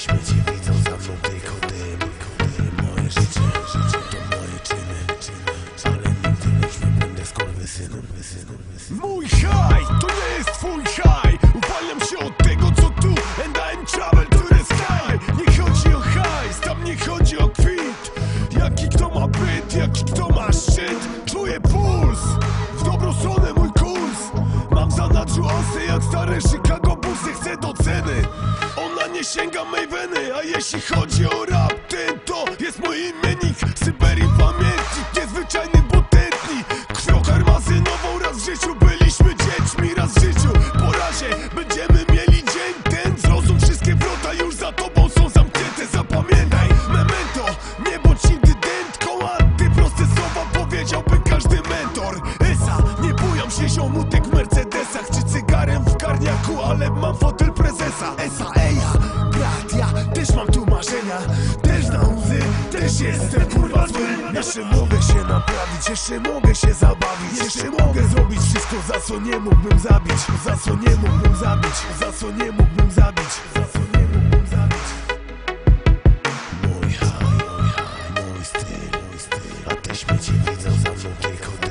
śmieci widzą za mną tylko dym, dym. Moje życie, życie to moje czyny, czyny. Ale nigdy już nie będę skurwysynem Mój haj, to nie jest twój haj Uwalniam się od tego co tu And I'm travel to the sky. Nie chodzi o hajs, tam nie chodzi o kwit. Jaki kto ma byt, jaki kto ma szczyt. Czuję puls. Sięga mej weny A jeśli chodzi o rap, ten to jest mój imiennik. Syberii pamiętnik, niezwyczajny potętnik Krwią karmazynową raz w życiu byliśmy dziećmi Raz w życiu po razie będziemy mieli dzień ten. Zrozum, wszystkie wrota już za tobą są zamknięte. Zapamiętaj, memento, nie bądź nigdy dętką A ty proste słowa powiedziałby każdy mentor. Esa, nie bujam się ziomutek w Mercedesach Czy cygarem w karniaku, ale mam fotel prezesa. Esa, ja też mam tu marzenia, też na łzy Też jestem kurwa zły. Jeszcze mogę się naprawić, jeszcze mogę się zabawić Jeszcze mogę zrobić wszystko, za co nie mógłbym zabić Za co nie mógłbym zabić, za co nie mógłbym zabić Za co nie mógłbym zabić. Mój haj, mój haj, mój styl, mój styl A te śmieci widzą za mną tylko